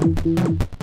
You.